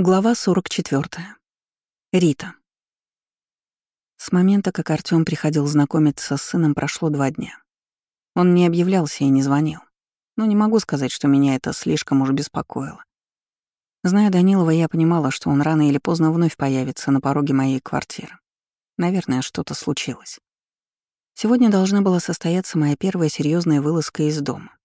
Глава 44. Рита. С момента, как Артём приходил знакомиться с сыном, прошло два дня. Он не объявлялся и не звонил. Но не могу сказать, что меня это слишком уж беспокоило. Зная Данилова, я понимала, что он рано или поздно вновь появится на пороге моей квартиры. Наверное, что-то случилось. Сегодня должна была состояться моя первая серьезная вылазка из дома.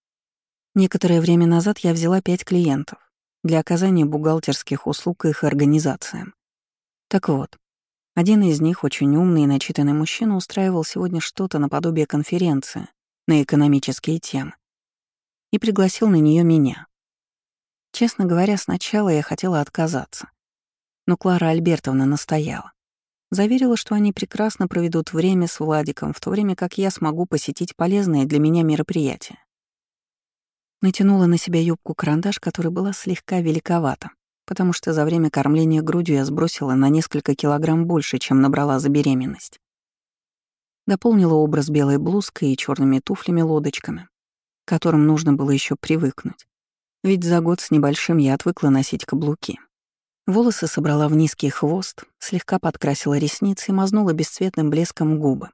Некоторое время назад я взяла пять клиентов, для оказания бухгалтерских услуг их организациям. Так вот, один из них, очень умный и начитанный мужчина, устраивал сегодня что-то наподобие конференции на экономические темы и пригласил на нее меня. Честно говоря, сначала я хотела отказаться, но Клара Альбертовна настояла. Заверила, что они прекрасно проведут время с Владиком, в то время как я смогу посетить полезное для меня мероприятие. Натянула на себя юбку-карандаш, которая была слегка великовата, потому что за время кормления грудью я сбросила на несколько килограмм больше, чем набрала за беременность. Дополнила образ белой блузкой и черными туфлями-лодочками, к которым нужно было еще привыкнуть. Ведь за год с небольшим я отвыкла носить каблуки. Волосы собрала в низкий хвост, слегка подкрасила ресницы и мазнула бесцветным блеском губы.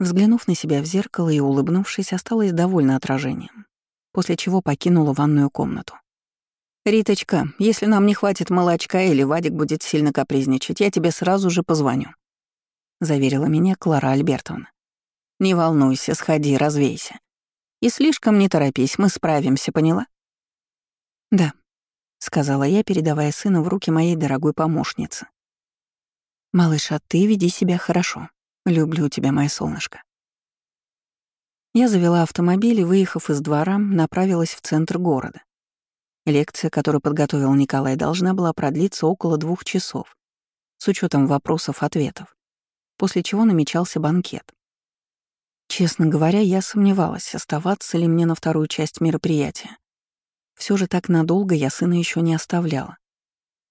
Взглянув на себя в зеркало и улыбнувшись, осталась довольна отражением после чего покинула ванную комнату. «Риточка, если нам не хватит молочка или Вадик будет сильно капризничать, я тебе сразу же позвоню», — заверила меня Клара Альбертовна. «Не волнуйся, сходи, развейся. И слишком не торопись, мы справимся, поняла?» «Да», — сказала я, передавая сына в руки моей дорогой помощницы. «Малыш, а ты веди себя хорошо. Люблю тебя, мое солнышко». Я завела автомобиль и, выехав из двора, направилась в центр города. Лекция, которую подготовил Николай, должна была продлиться около двух часов, с учетом вопросов-ответов, после чего намечался банкет. Честно говоря, я сомневалась, оставаться ли мне на вторую часть мероприятия. Все же так надолго я сына еще не оставляла.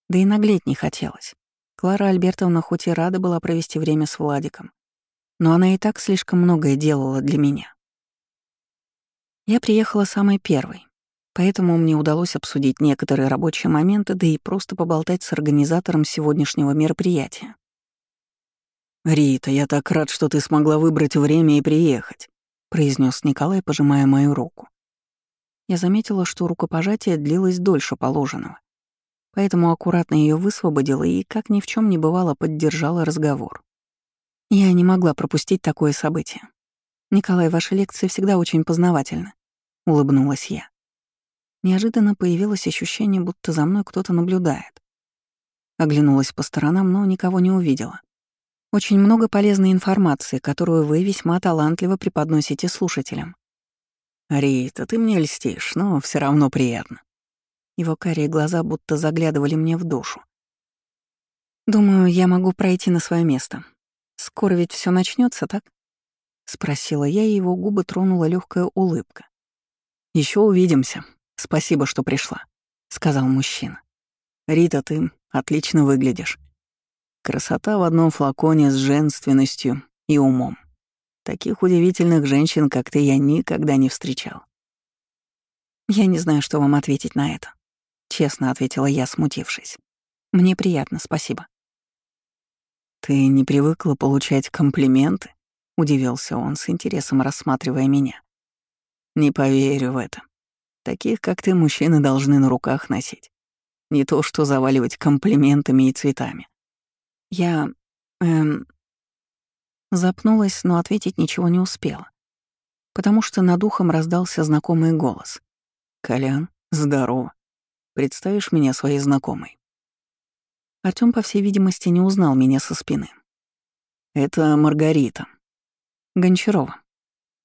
Да и наглеть не хотелось. Клара Альбертовна хоть и рада была провести время с Владиком, но она и так слишком многое делала для меня. Я приехала самой первой, поэтому мне удалось обсудить некоторые рабочие моменты, да и просто поболтать с организатором сегодняшнего мероприятия. «Рита, я так рад, что ты смогла выбрать время и приехать», — произнес Николай, пожимая мою руку. Я заметила, что рукопожатие длилось дольше положенного, поэтому аккуратно ее высвободила и, как ни в чем не бывало, поддержала разговор. Я не могла пропустить такое событие. Николай, ваши лекции всегда очень познавательны улыбнулась я. Неожиданно появилось ощущение, будто за мной кто-то наблюдает. Оглянулась по сторонам, но никого не увидела. Очень много полезной информации, которую вы весьма талантливо преподносите слушателям. «Рита, ты мне льстишь, но все равно приятно». Его карие глаза будто заглядывали мне в душу. «Думаю, я могу пройти на свое место. Скоро ведь все начнется, так?» — спросила я, и его губы тронула легкая улыбка. Еще увидимся. Спасибо, что пришла», — сказал мужчина. «Рита, ты отлично выглядишь. Красота в одном флаконе с женственностью и умом. Таких удивительных женщин, как ты, я никогда не встречал». «Я не знаю, что вам ответить на это», — честно ответила я, смутившись. «Мне приятно, спасибо». «Ты не привыкла получать комплименты?» — удивился он, с интересом рассматривая меня. Не поверю в это. Таких, как ты, мужчины должны на руках носить. Не то что заваливать комплиментами и цветами. Я... эм... Запнулась, но ответить ничего не успела. Потому что над ухом раздался знакомый голос. «Колян, здорово. Представишь меня своей знакомой?» Артём, по всей видимости, не узнал меня со спины. «Это Маргарита». «Гончарова»,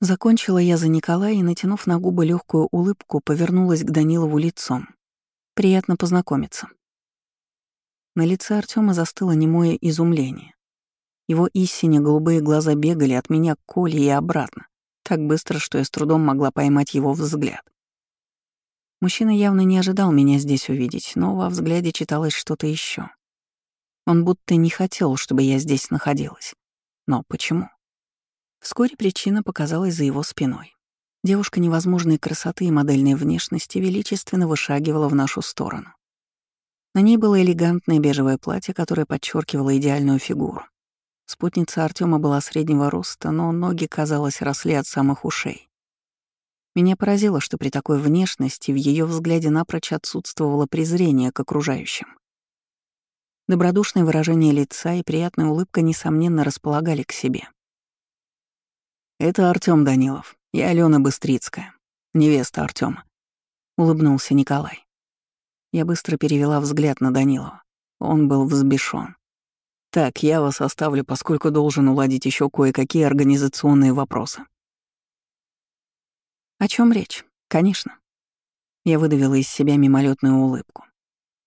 Закончила я за Николая и, натянув на губы легкую улыбку, повернулась к Данилову лицом. Приятно познакомиться. На лице Артема застыло немое изумление. Его истине голубые глаза бегали от меня к Коле и обратно, так быстро, что я с трудом могла поймать его взгляд. Мужчина явно не ожидал меня здесь увидеть, но во взгляде читалось что-то еще. Он будто не хотел, чтобы я здесь находилась. Но почему? Вскоре причина показалась за его спиной. Девушка невозможной красоты и модельной внешности величественно вышагивала в нашу сторону. На ней было элегантное бежевое платье, которое подчеркивало идеальную фигуру. Спутница Артема была среднего роста, но ноги, казалось, росли от самых ушей. Меня поразило, что при такой внешности в ее взгляде напрочь отсутствовало презрение к окружающим. Добродушное выражение лица и приятная улыбка, несомненно, располагали к себе. «Это Артём Данилов. Я Алена Быстрицкая, невеста Артёма», — улыбнулся Николай. Я быстро перевела взгляд на Данилова. Он был взбешен. «Так, я вас оставлю, поскольку должен уладить еще кое-какие организационные вопросы». «О чем речь? Конечно». Я выдавила из себя мимолетную улыбку,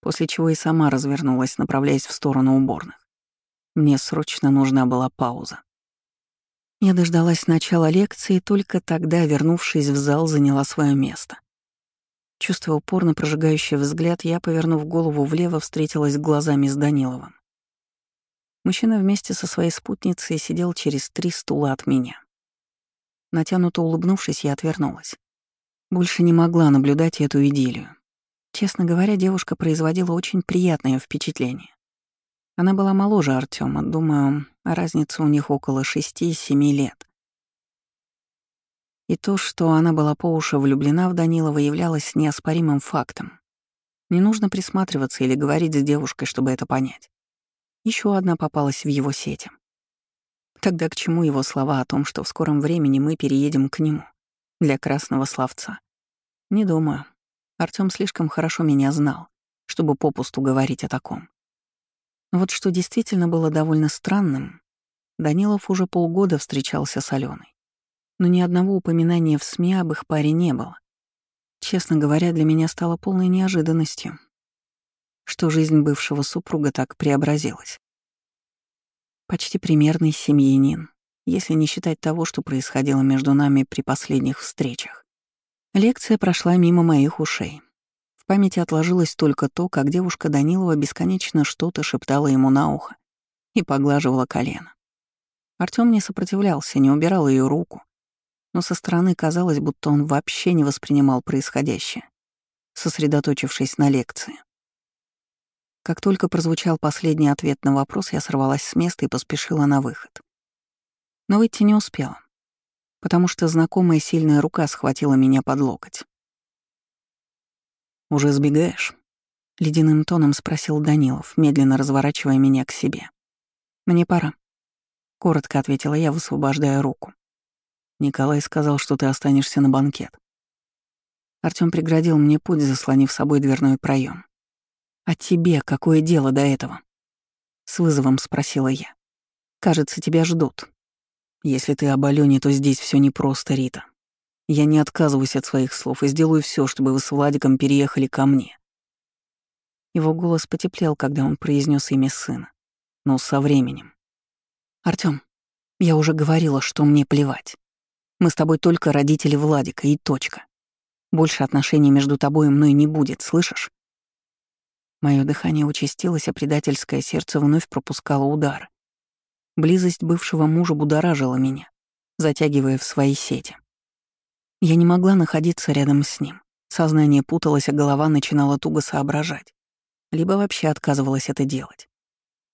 после чего и сама развернулась, направляясь в сторону уборных. Мне срочно нужна была пауза. Я дождалась начала лекции, только тогда, вернувшись в зал, заняла свое место. Чувствуя упорно прожигающий взгляд, я, повернув голову влево, встретилась глазами с Даниловым. Мужчина вместе со своей спутницей сидел через три стула от меня. Натянуто улыбнувшись, я отвернулась. Больше не могла наблюдать эту идиллию. Честно говоря, девушка производила очень приятное впечатление. Она была моложе Артема, думаю, разница у них около шести-семи лет. И то, что она была по уши влюблена в Данилова, являлось неоспоримым фактом. Не нужно присматриваться или говорить с девушкой, чтобы это понять. Еще одна попалась в его сети. Тогда к чему его слова о том, что в скором времени мы переедем к нему, для красного словца? Не думаю. Артём слишком хорошо меня знал, чтобы попусту говорить о таком. Вот что действительно было довольно странным, Данилов уже полгода встречался с Аленой но ни одного упоминания в СМИ об их паре не было. Честно говоря, для меня стало полной неожиданностью, что жизнь бывшего супруга так преобразилась. Почти примерный семьянин, если не считать того, что происходило между нами при последних встречах. Лекция прошла мимо моих ушей. Памяти отложилось только то, как девушка Данилова бесконечно что-то шептала ему на ухо и поглаживала колено. Артём не сопротивлялся, не убирал ее руку, но со стороны казалось, будто он вообще не воспринимал происходящее, сосредоточившись на лекции. Как только прозвучал последний ответ на вопрос, я сорвалась с места и поспешила на выход. Но выйти не успела, потому что знакомая сильная рука схватила меня под локоть. «Уже сбегаешь?» — ледяным тоном спросил Данилов, медленно разворачивая меня к себе. «Мне пора», — коротко ответила я, высвобождая руку. Николай сказал, что ты останешься на банкет. Артём преградил мне путь, заслонив собой дверной проем. «А тебе какое дело до этого?» С вызовом спросила я. «Кажется, тебя ждут». «Если ты об Алёне, то здесь все непросто, Рита. Я не отказываюсь от своих слов и сделаю все, чтобы вы с Владиком переехали ко мне». Его голос потеплел, когда он произнес имя сына. Но со временем. «Артём, я уже говорила, что мне плевать. Мы с тобой только родители Владика и точка. Больше отношений между тобой и мной не будет, слышишь? Мое дыхание участилось, а предательское сердце вновь пропускало удар. Близость бывшего мужа будоражила меня, затягивая в свои сети. Я не могла находиться рядом с ним. Сознание путалось, а голова начинала туго соображать. Либо вообще отказывалась это делать.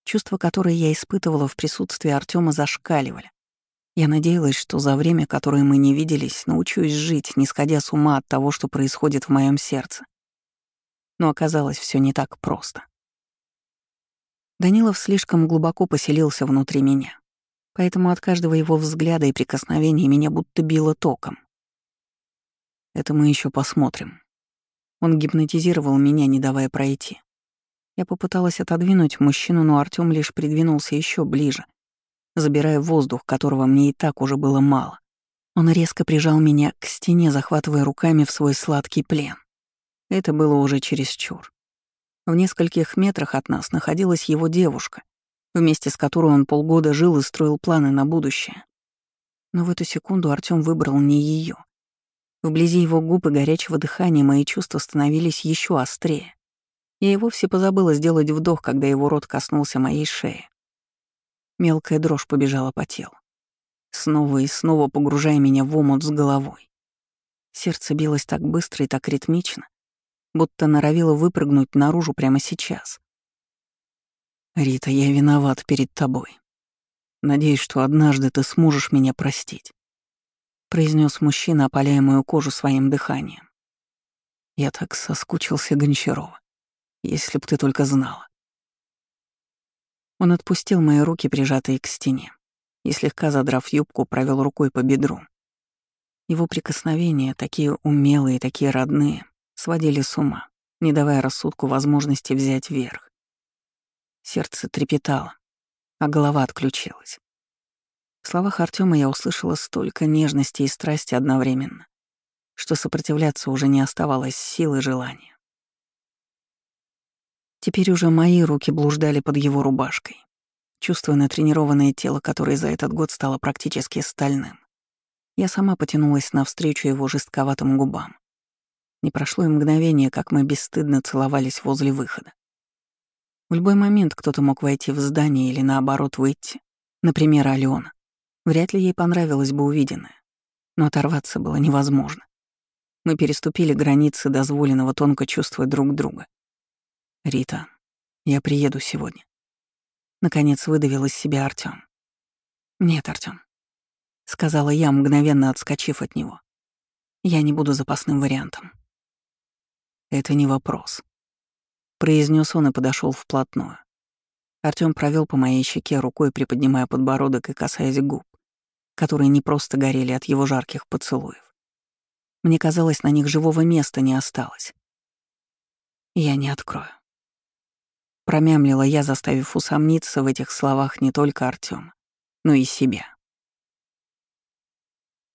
Чувства, которые я испытывала в присутствии Артема, зашкаливали. Я надеялась, что за время, которое мы не виделись, научусь жить, не сходя с ума от того, что происходит в моем сердце. Но оказалось все не так просто. Данилов слишком глубоко поселился внутри меня, поэтому от каждого его взгляда и прикосновения меня будто било током. Это мы еще посмотрим. Он гипнотизировал меня, не давая пройти. Я попыталась отодвинуть мужчину, но Артём лишь придвинулся еще ближе, забирая воздух, которого мне и так уже было мало. Он резко прижал меня к стене, захватывая руками в свой сладкий плен. Это было уже чересчур. В нескольких метрах от нас находилась его девушка, вместе с которой он полгода жил и строил планы на будущее. Но в эту секунду Артём выбрал не ее. Вблизи его губ и горячего дыхания мои чувства становились еще острее. Я и вовсе позабыла сделать вдох, когда его рот коснулся моей шеи. Мелкая дрожь побежала по телу, снова и снова погружая меня в омут с головой. Сердце билось так быстро и так ритмично, будто норовила выпрыгнуть наружу прямо сейчас. «Рита, я виноват перед тобой. Надеюсь, что однажды ты сможешь меня простить», — произнес мужчина, опаляя мою кожу своим дыханием. «Я так соскучился, Гончарова. Если б ты только знала». Он отпустил мои руки, прижатые к стене, и, слегка задрав юбку, провел рукой по бедру. Его прикосновения, такие умелые, такие родные, сводили с ума, не давая рассудку возможности взять верх. Сердце трепетало, а голова отключилась. В словах Артема я услышала столько нежности и страсти одновременно, что сопротивляться уже не оставалось сил и желания. Теперь уже мои руки блуждали под его рубашкой, чувствуя натренированное тело, которое за этот год стало практически стальным. Я сама потянулась навстречу его жестковатым губам. Не прошло и мгновение, как мы бесстыдно целовались возле выхода. В любой момент кто-то мог войти в здание или наоборот выйти. Например, Алена. Вряд ли ей понравилось бы увиденное. Но оторваться было невозможно. Мы переступили границы дозволенного, тонко чувствуя друг друга. «Рита, я приеду сегодня». Наконец выдавил из себя Артём. «Нет, Артём, — сказала я, мгновенно отскочив от него. «Я не буду запасным вариантом». «Это не вопрос», — произнес он и подошел вплотную. Артём провел по моей щеке рукой, приподнимая подбородок и касаясь губ, которые не просто горели от его жарких поцелуев. Мне казалось, на них живого места не осталось. «Я не открою». Промямлила я, заставив усомниться в этих словах не только Артёма, но и себя.